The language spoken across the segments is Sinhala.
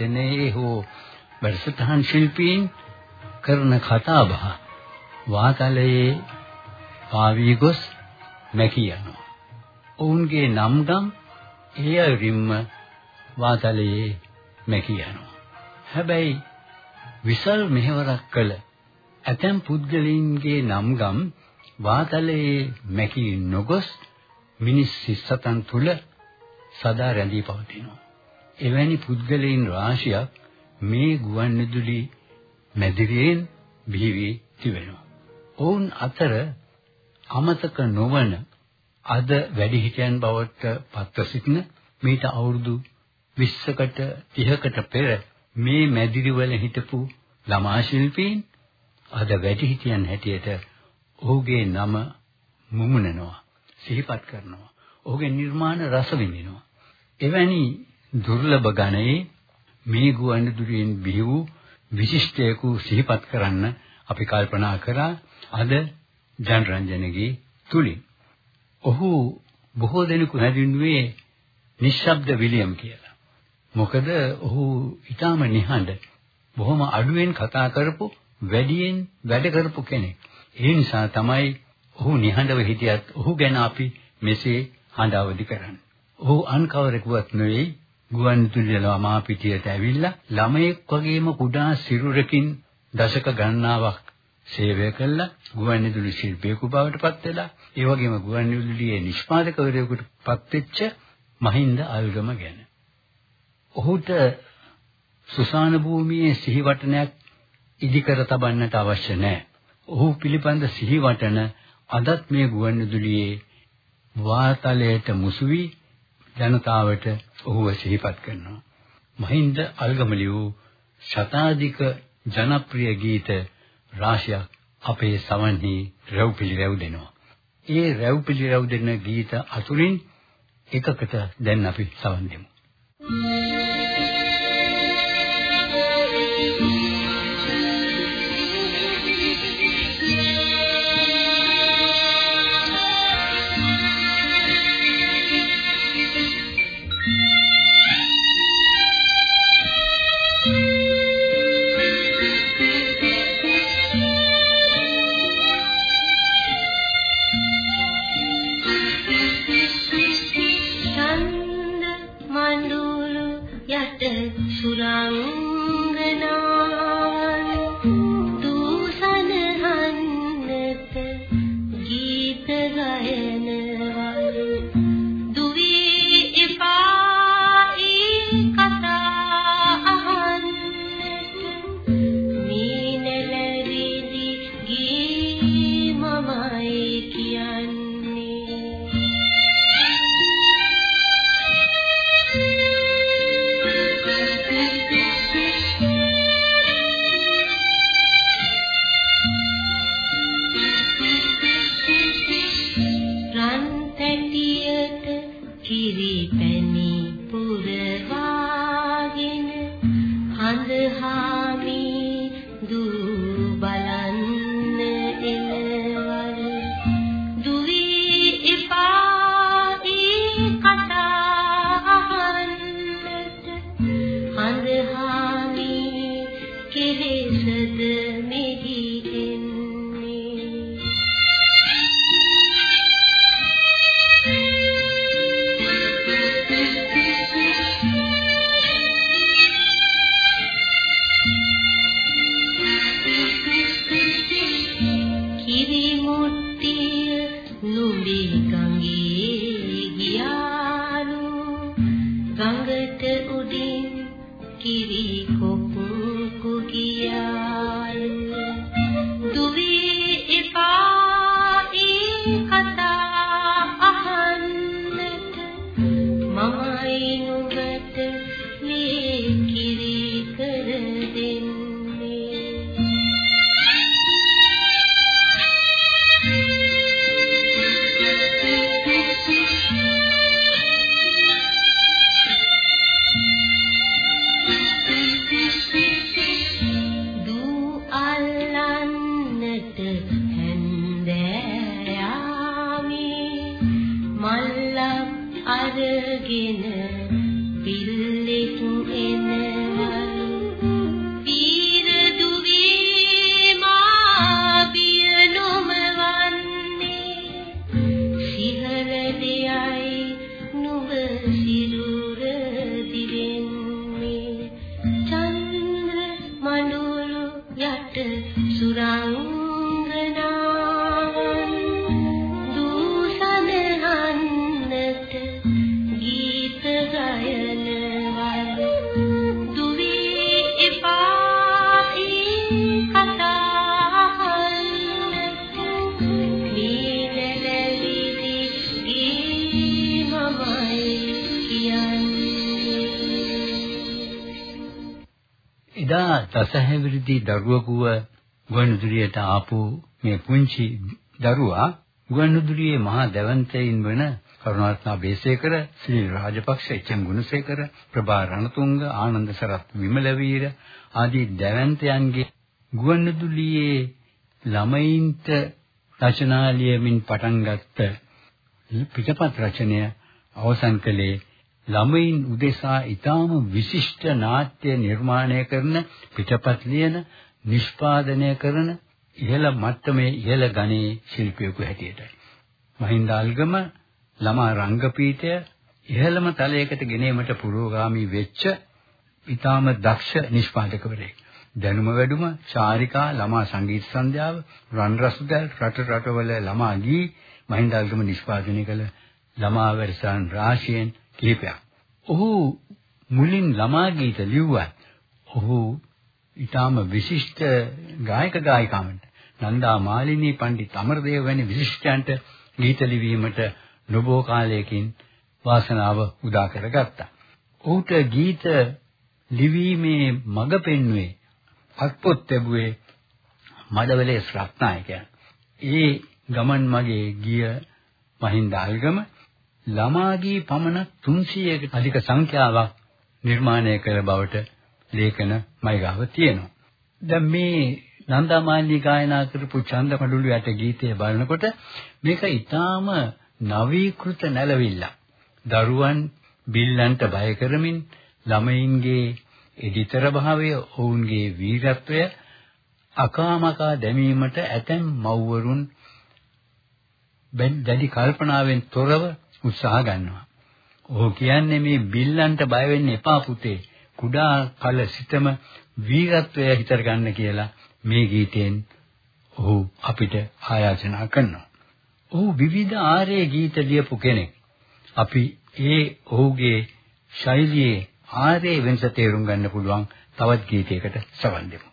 ආබහ කරන ගුවන්විදුලි නිවේදනයේ හෝ වැඩසටහන් ශිල්පීන් කරන කතාබහ වාතලයේ පාවී ගොස් මැකී යනවා. ඔවුන්ගේ නම්ගම් ඒ අයුරින්ම වාතලයේ මැකී යනවා. හැබැයි විසල් මෙහෙවරක් කළ ඇතැම් පුද්ගලයින්ගේ නම්ගම් වාතලයේ මැකී නොගොස් මිනිස් සිස්සතන් තුල සදා රැඳී පවතිනවා. එවැනි පුද්ගලයන් රාශියක් මේ ගුවන්විදුලි මැදිරියෙන් බිහි වී තිබෙනවා. ඔවුන් අතර අමතක නොවන අද වැඩිහිටියන් බවට පත්ව සිටින මීට අවුරුදු 20කට 30කට පෙර මේ මැදිරිවල හිටපු ළමා ශිල්පීන් අද වැඩිහිටියන් හැටියට ඔහුගේ නම මුමුණනවා සිහිපත් කරනවා ඔහුගේ නිර්මාණ රස විඳිනවා එවැනි දුර්ලභ ගණයේ මේ ගුවන්විදුලියෙන් බිහි වූ විශිෂ්ටයෙකු සිහිපත් කරන්න අපි කල්පනා කරා අද ජනරන්ජනගේ තුලින්. ඔහු බොහෝ දෙනෙකු හැඳින්වුවේ නිශ්ශබ්ද විලියම් කියලා. මොකද ඔහු ඊටාම නිහඬ බොහොම අඩුවෙන් කතා කරපු වැඩියෙන් වැඩ කරපු කෙනෙක්. ඒ නිසා තමයි ඔහු නිහඬව හිටියත් ඔහු ගැන අපි මෙසේ හඬවදි කරන්නේ. ඔහු අන් කවරෙකුවත් නෙවෙයි ගුවන්විදුලි ළමා පිටියට ඇවිල්ලා ළමයෙක් වගේම කුඩා සිරුරකින් දශක ගණනාවක් සේවය කළා ගුවන්විදුලි ශිල්පියෙකු බවට පත් වෙලා ඒ වගේම ගුවන්විදුලියේ නිෂ්පාදකවරයෙකුට පත් වෙච්ච මහින්ද ආයුධම ගැන. ඔහුට සුසාන භූමියේ සිහිවටනයක් ඉදිකර තබන්නට අවශ්‍ය නැහැ. ඔහු පිළිබඳ සිහිවටන අදත් මේ ගුවන්විදුලියේ වාතලයට මුසු වී ජනතාවට ඔහුව සිහිපත් කරනවා. මහින්ද අල්ගමලියු ශතාධික ජනප්‍රිය ගීත රාශියක් අපේ සවන්හි රැව් පිළිරැව් දෙනවා. ඒ රැව් පිළිරැව් දෙන ගීත අතුරින් එකකට දැන් අපි සවන් දෙමු. Thank දසහැවිරිදි දරුවෙකුව ගුවන්විදුලියට ආපු මේ පුංචි දරුවා ගුවන්විදුලියේ මහා දැවන්තයින් වන කරුණාරත්න බේසේකර, ශ්‍රී රාජපක්ෂ, එච්.එම්. ගුණසේකර, ප්‍රභා රණතුංග, ආනන්ද සරත් විමලවීර ආදී දැවන්තයන්ගේ ගුවන්විදුලියේ ළමයින්ට රචනා ලියමින් පටන් ගත්ත පිටපත් රචනය අවසන් කළේ ළමයින් උදෙසා ඊටාම විශිෂ්ට නාට්‍ය නිර්මාණය කරන පිටපත් ලියන නිෂ්පාදනය කරන ඉහළ මට්ටමේ ඉහළ ගණයේ ශිල්පියෙකු හැටියටයි. මහින්ද අල්ගම ළමා රංගපීඨය ඉහළම තලයකට ගෙනීමට පුරෝගාමී වෙච්ච ඊටාම දක්ෂ නිෂ්පාදකවරයෙක්. දැනුම වැඩුම, චාරිකා, ළමා සංගීත සන්ධ්‍යාව, රන් රසදල්, රට රටවල ළමා ගී මහින්ද අල්ගම නිෂ්පාදනය කළ ළමා වැඩසටහන් රාශියෙන් කිහිපයක්. ඔහු මුලින් ළමා ගීත ලිව්වත් ඔහු ඊටාම විශිෂ්ට ගායක ගායිකාවන්ට නන්දා මාලිනී පණ්ඩිත අමරදේව වැනි විශිෂ්ටයන්ට ගීත ලිවීමට නොබෝ කාලයකින් වාසනාව උදා කරගත්තා. ඔහුට ගීත ලිවීමේ මඟ පෙන්වුවේ අත්පොත් ලැබුවේ මඩවලේ ශ්‍රාත්නායකයන්. ඒ ගමන් මගේ ගිය මහින්ද අල්ගම ළමාගේ පමණ 300කට අධික සංඛ්‍යාවක් නිර්මාණය කළ බවට ලේඛන මයිගාව තියෙනවා. දැන් මේ නන්දාමාලි ගායනා කරපු චන්දමඩුළු යට ගීතය බලනකොට මේක ඊටාම නවීකృత නැලවිල්ල. දරුවන් බිල්ලන්ට බය කරමින් ළමයින්ගේ එඩිතර භාවය ඔවුන්ගේ වීරත්වය අකාමකා දැමීමට ඇතැම් මව්වරුන් දැඩි කල්පනාවෙන් තොරව උත්සාහ ගන්නවා. ඔහු කියන්නේ මේ බිල්ලන්ට බය වෙන්න එපා පුතේ. කුඩා කල සිටම වීරත්වය හිතර ගන්න කියලා මේ ගීතයෙන් ඔහු අපිට ආයාචනා කරනවා. ඔහු විවිධ ආර්ය ගීත ලියපු කෙනෙක්. අපි ඒ ඔහුගේ ශෛලියේ ආර්ය වෙනස තේරුම් ගන්න පුළුවන් තවත් ගීතයකට සවන් දෙමු.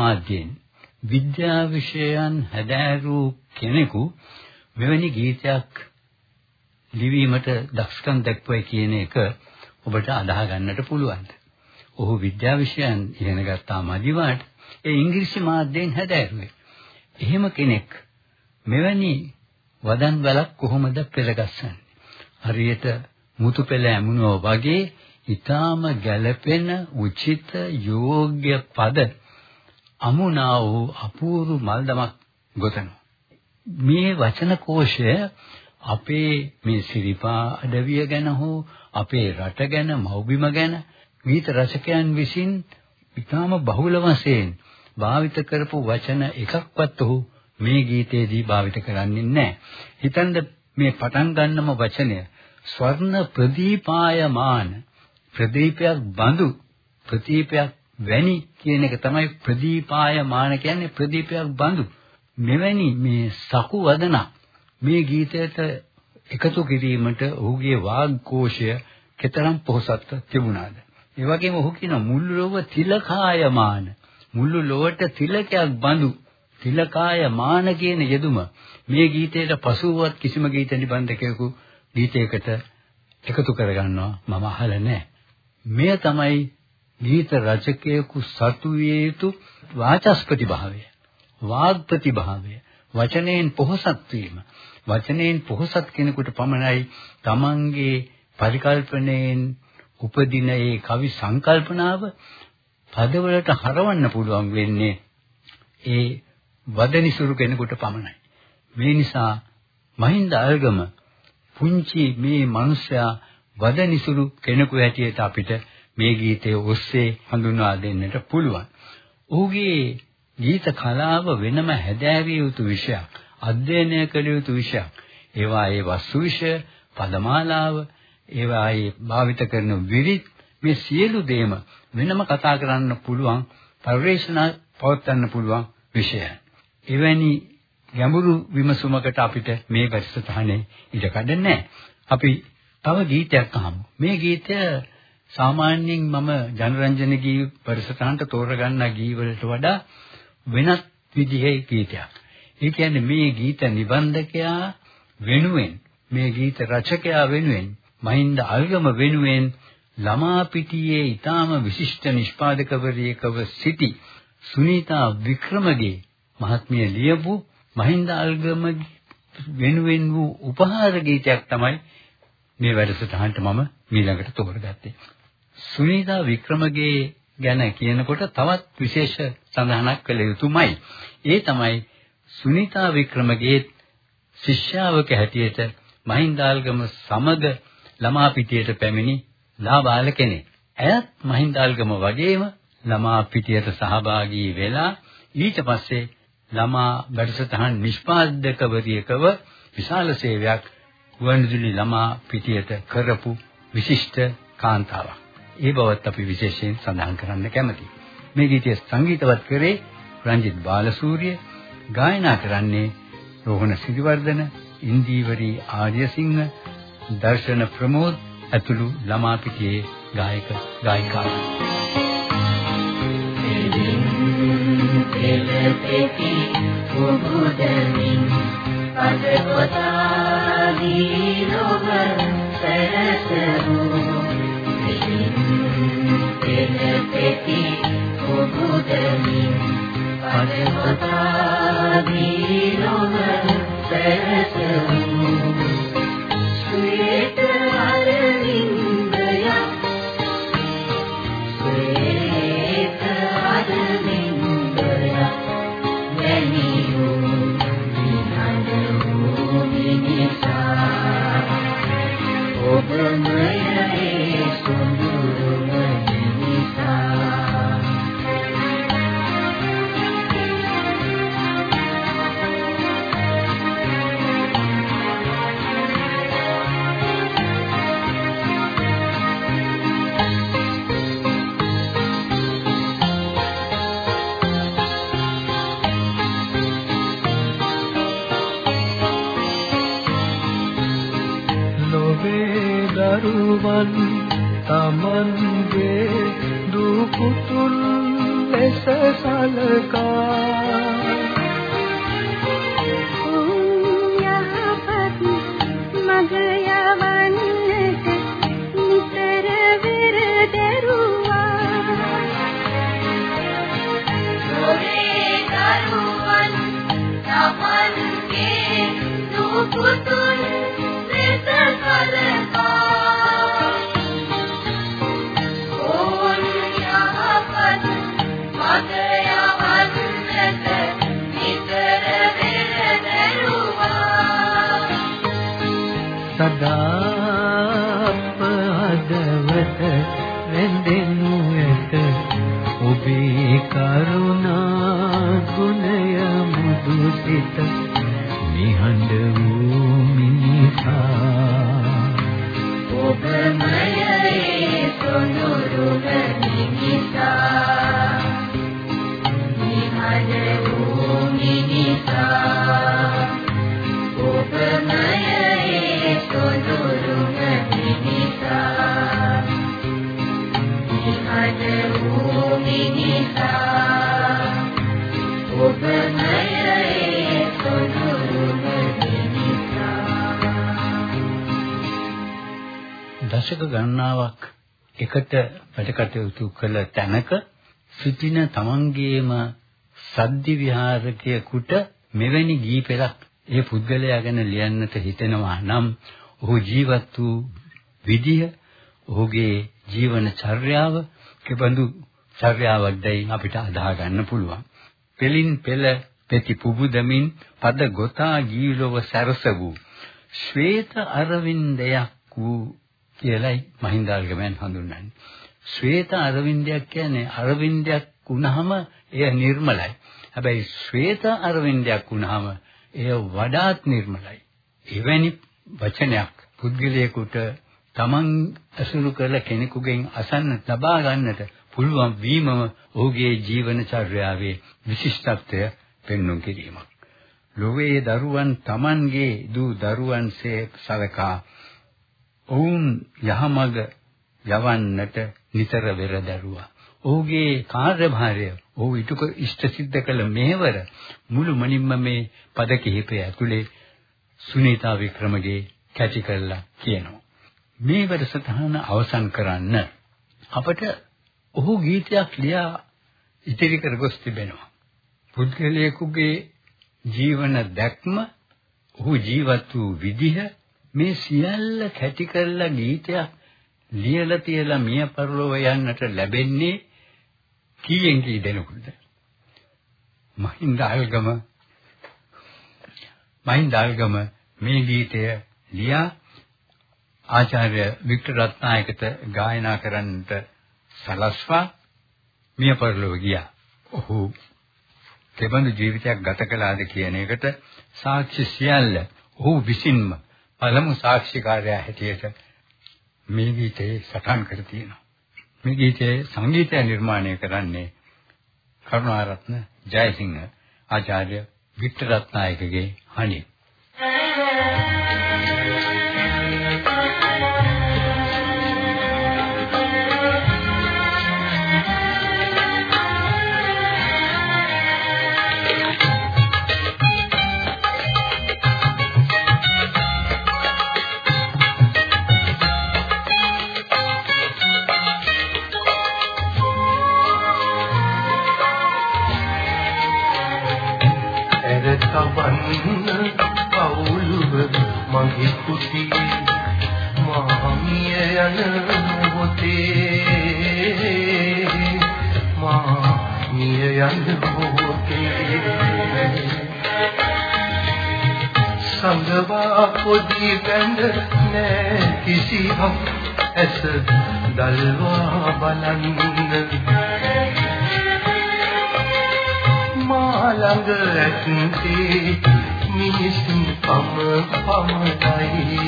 මාධ්‍යයෙන් විද්‍යා විෂයයන් හැදෑරූ කෙනෙකු මෙවැනි ගීතයක් ලිවීමට දක්ෂකම් දක්වයි කියන එක ඔබට අදාහ ගන්නට පුළුවන්. ඔහු විද්‍යා විෂයන් ඉගෙන ගත්තා මදිවට ඒ ඉංග්‍රීසි මාධ්‍යයෙන් හැදෑරුවේ. එහෙම කෙනෙක් මෙවැනි වදන් වලක් කොහොමද පෙළගස්සන්නේ? හරියට මුතු පෙළ ඇමුණෝ වගේ ඊටාම ගැළපෙන උචිත යෝග්‍ය පද අමුණා වූ අපූර්ව මල්දමක් ගොතනවා. මේ වචන කෝෂය අපේ මේ සිරිපා අඩවිය ගැන හෝ අපේ රට ගැන මව්බිම ගැන ගීත රචකයන් විසින් ඊටාම බහුල වශයෙන් භාවිත කරපු වචන එකක්වත් ඔහු මේ ගීතයේදී භාවිත කරන්නේ නැහැ. හිතන්න මේ පටන් ගන්නම වචනය ස්වර්ණ ප්‍රදීපායමාන ප්‍රදීපයක් බඳු ප්‍රදීපයක් වැනි කියන එක තමයි ප්‍රදීපායමාන කියන්නේ ප්‍රදීපයක් බඳු. මෙවැනි මේ සකු වදන මේ ගීතයට එකතු කිරීමට ඔහුගේ වාග්ഘോഷය කෙතරම් පොහසත්ව තිබුණාද? ඒ වගේම ඔහු කියන මුළු ලොව තිලකායමාන මුළු ලොවට තිලකයක් බඳු තිලකායමාන කියන යෙදුම මේ ගීතයට පසුවත් කිසිම ගීත නිබන්ධකයෙකු ගීතයකට එකතු කරගන්නවා. මම අහලා නැහැ. මෙය තමයි ගීත රචකයෙකු සතු විය යුතු වාචස්පති භාවය වාග් ප්‍රතිභාවය වචනයෙන් පොහසත් වීම. වචනයෙන් පොහසත් කෙනෙකුට පමණයි තමන්ගේ පරිකල්පනයෙන් උපදින ඒ කවි සංකල්පනාව පදවලට හරවන්න පුළුවන් වෙන්නේ ඒ වදනිසුරු කෙනෙකුට පමණයි. මේ නිසා මහින්ද අල්ගම පුංචි මේ මිනිසයා වදනිසුරු කෙනෙකු හැටියට අපිට මේ ගීතය ඔස්සේ හඳුන්වා දෙන්නට පුළුවන්. ඔහුගේ ගීත කලාව වෙනම හැදෑරිය යුතු විෂයක්, අධ්‍යයනය කළ යුතු විෂයක්. ඒවා ඒ වස්තු විෂය, පදමාලාව, ඒවා ඒ භාවිත කරන විරිත් මේ සියලු දේම වෙනම කතා කරන්න පුළුවන්, පරිශ්‍රණ පවත්වන්න පුළුවන් විෂයයි. එවැනි ගැඹුරු විමසුමකට අපිට මේ වැඩසටහනේ ඉඩ කඩ නැහැ. අපි තව ගීතයක් අහමු. මේ ගීතය සාමාන්‍යයෙන් මම ජනරන්ජන ගී පරිසතහන්ට තෝරගන්න ගී වලට වඩා වෙනත් විදිහේ ගීතයක්. ඒ කියන්නේ මේ ගීත නිබන්ධකයා වෙනුවෙන් මේ ගීත රචකයා වෙනුවෙන් මහින්ද අල්ගම වෙනුවෙන් ළමා පිටියේ ඊටාම විශිෂ්ට නිෂ්පාදකවරියකව සිටි සුනීතා වික්‍රමගේ මහත්මිය ලියපු මහින්ද අල්ගම වෙනුවෙන් වූ උපහාර ගීතයක් තමයි මේ වැඩසටහනට මම ඊළඟට තෝරගත්තේ. සුනීතා වික්‍රමගේ ගැන කියනකොට තවත් විශේෂ සඳහනක් කළ යුතුමයි. ඒ තමයි සුනීතා වික්‍රමගේ ශිෂ්‍යාවක හැටියට මහින්දාල්ගම සමග ළමා පිටියට පැමිණි ලාබාල කෙනෙක්. ඇයත් මහින්දාල්ගම වගේම ළමා පිටියට සහභාගී වෙලා ඊට පස්සේ ළමා වැඩසටහන් නිෂ්පාදකවරියකව විශාල සේවයක් ගුවන්විදුලි ළමා පිටියට කරපු විශිෂ්ට කාන්තාවක්. ඒ බවත් අපි විශේෂයෙන් සඳහන් කරන්න කැමතියි. මේ ගීතය සංගීතවත් කරේ රංජිත් බාලසූරිය, ගායනා කරන්නේ රෝහණ සිරිවර්ධන, ඉන්දීවරි ආර්යසිංහ, දර්ශන ප්‍රමෝද් ඇතුළු ළමා පිටියේ ගායක ගායිකාවන්. පෙළපෙති කුබුදමින් අද කොටාදී ලොව සරසවූ පෙළපෙති කුබුදමින් අද කොටාදී ලොව සරසවූ සලකා සදා පහදවත රැඳෙනු ඇත. ඔබේ කරුණා ගුණය මුදු සිත. නිහඬ වූ මිනිසා. ඔබමයේ සොඳුරුම මිනිසා. නිහඬ වූ මිනිසා. දශක ගණනාවක් එකට වැඩ කටයුතු කළ තැනක සිටින තමන්ගේම සද්දි විහාරකයෙකුට මෙවැනි ගී පෙළක් ඒ පුද්ගලයා ගැන ලියන්නට හිතෙනවා නම් ඔහු ජීවත් වූ විදිය ඔහුගේ ජීවන චර්යාව කෙබඳු චර්යාවක්දයි අපිට අදහා ගන්න පුළුවන්. පෙලින් පෙළ පෙති පුබුදමින් පද ගොතා ගීලොව සැරස වූ ශ්වේත අරවින්දයක් වූ කියලයි මහින්දාල්ගමයන් හඳුන්වන්නේ. ශ්වේත අරවින්දයක් කියන්නේ අරවින්දයක් වුණාම එය නිර්මලයි. හැබැයි ශ්වේත අරවින්දයක් වුණාම එය වඩාත් නිර්මලයි. එවැනි වචනයක් පුද්ගලයෙකුට තමන් අසුරු කළ කෙනෙකුගෙන් අසන්න ලබා ගන්නට පුළුවන් වීමම ඔහුගේ ජීවන චර්යාවේ විශිෂ්ටත්වය පෙන්වුම් කිරීමක්. ලෝකයේ දරුවන් තමන්ගේ දූ දරුවන්සේ සලකා ඔවුන් යහමඟ යවන්නට නිතර වෙර දැරුවා. ඔහුගේ කාර්යභාරය ඔහු ඊටක ඉෂ්ට සිද්ධ කළ මෙහෙවර මුළු මනින්ම මේ පද කිහිපය ඇතුලේ සුනීතා වික්‍රමගේ කැටි කරලා කියනවා. මේ වැඩසටහන අවසන් කරන්න අපට ඔහු ගීතයක් ලියා ඉතිරි කර ගොස් තිබෙනවා. පුද්ගලයෙකුගේ ජීවන දැක්ම ඔහු ජීවත් වූ විදිහ මේ සියල්ල කැටි කරලා ගීතයක් ලියලා තියලා මිය පරලොව යන්නට ලැබෙන්නේ කීයෙන් කී දෙනෙකුද? මහින්ද අල්ගම මහින්ද අල්ගම මේ ගීතය ලියා ආචාර්ය වික්ටර් රත්නායකට ගායනා කරන්නට සලස්වා මිය පරලොව ගියා. ඔහු කෙබඳු ජීවිතයක් ගත කළාද කියන එකට සාක්ෂි සියල්ල ඔහු විසින්ම පළමු සාක්ෂිකාරයා හැටියට මේ ගීතේ සටහන් කර තියෙනවා. මේ ගීතයේ සංගීතය නිර්මාණය කරන්නේ කරුණාරත්න ජයසිංහ ආචාර්ය වික්ටර් රත්නායකගේ හණි. තබන්න මගේ කුටියේ මාමිය යන මොහොතේ මාමිය යන මොහොතේ සංගවා පොඩි බඳ නෑ කිසිවක් ඇස දල්වා බලන්න. ළඟ ඇත්තේ මිනිසුන් පම පමණයි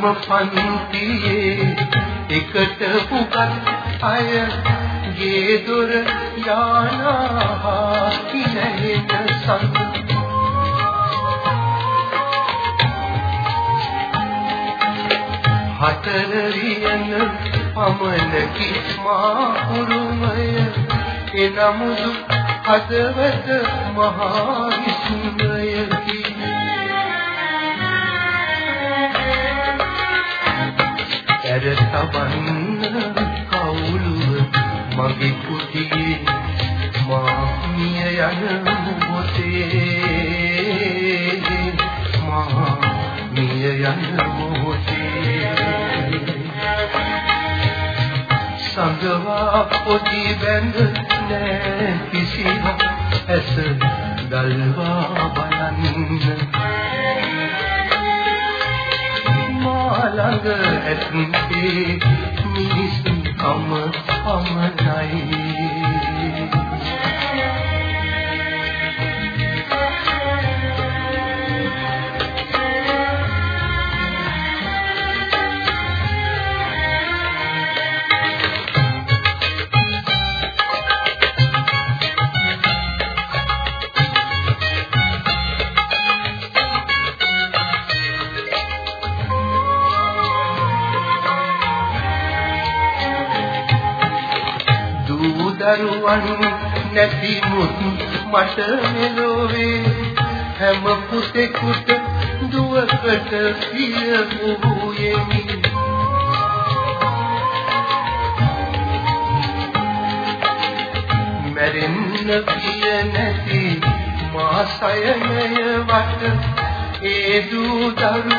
එකම පන්තියේ එකට පුගත් අය ගේ දොර යානා කිනෙන සඳ හතරියන පමණකි මා උරුමය. එනමුදු හදවත මහා විසුමයකි ඇර තබන්න කවුළුව මගේ කුටියේ මා මිය යන මොහොතේ මා මිය යන මොහොතේ සංගවා පොඩි බැඳ නෑ කිසිවක් ඇස දල්වා බලන්න. ළඟ ඇත්තේ මිනිසුන් කම පමණයි. දරුවන් නැති මුත් මට මෙලොවේ. හැම පුතෙකුට දුවකට පිය වූයෙමි. මැරෙන්න පිය නැති මා සයනය වට ඒ දූ දරු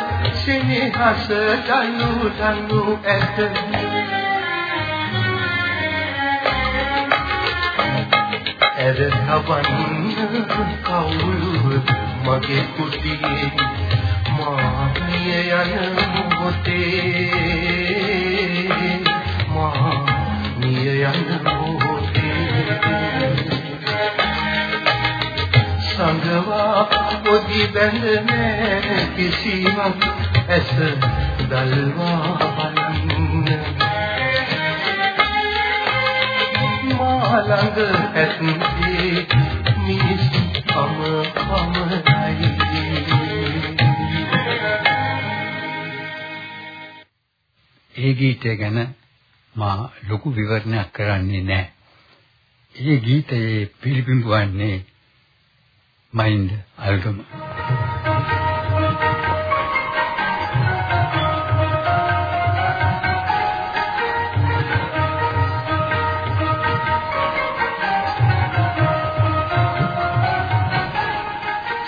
සෙනෙහස දනු දනු ඇත. ඇර තබන්න කවුරුව මගේ කුටියේ මාහිය යන මොහොතේ මා මිය යන මොහොතේ සංගවා පොඩි බැඳ නෑ කිසිවක් ඇස දල්වා බලන්න මහලඟ ඇතුලේ මිනිස්සු අම පමණයි ඒ ගීතය ගැන මා ලොකු විවරණයක් කරන්නේ නැහැ. ඒ ගීතයේ පිළිබිඹු වන්නේ mind album. Thank you.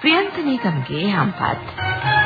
Priyantha නීගමගේ හම්පත්